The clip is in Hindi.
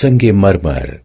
संगे मरमर।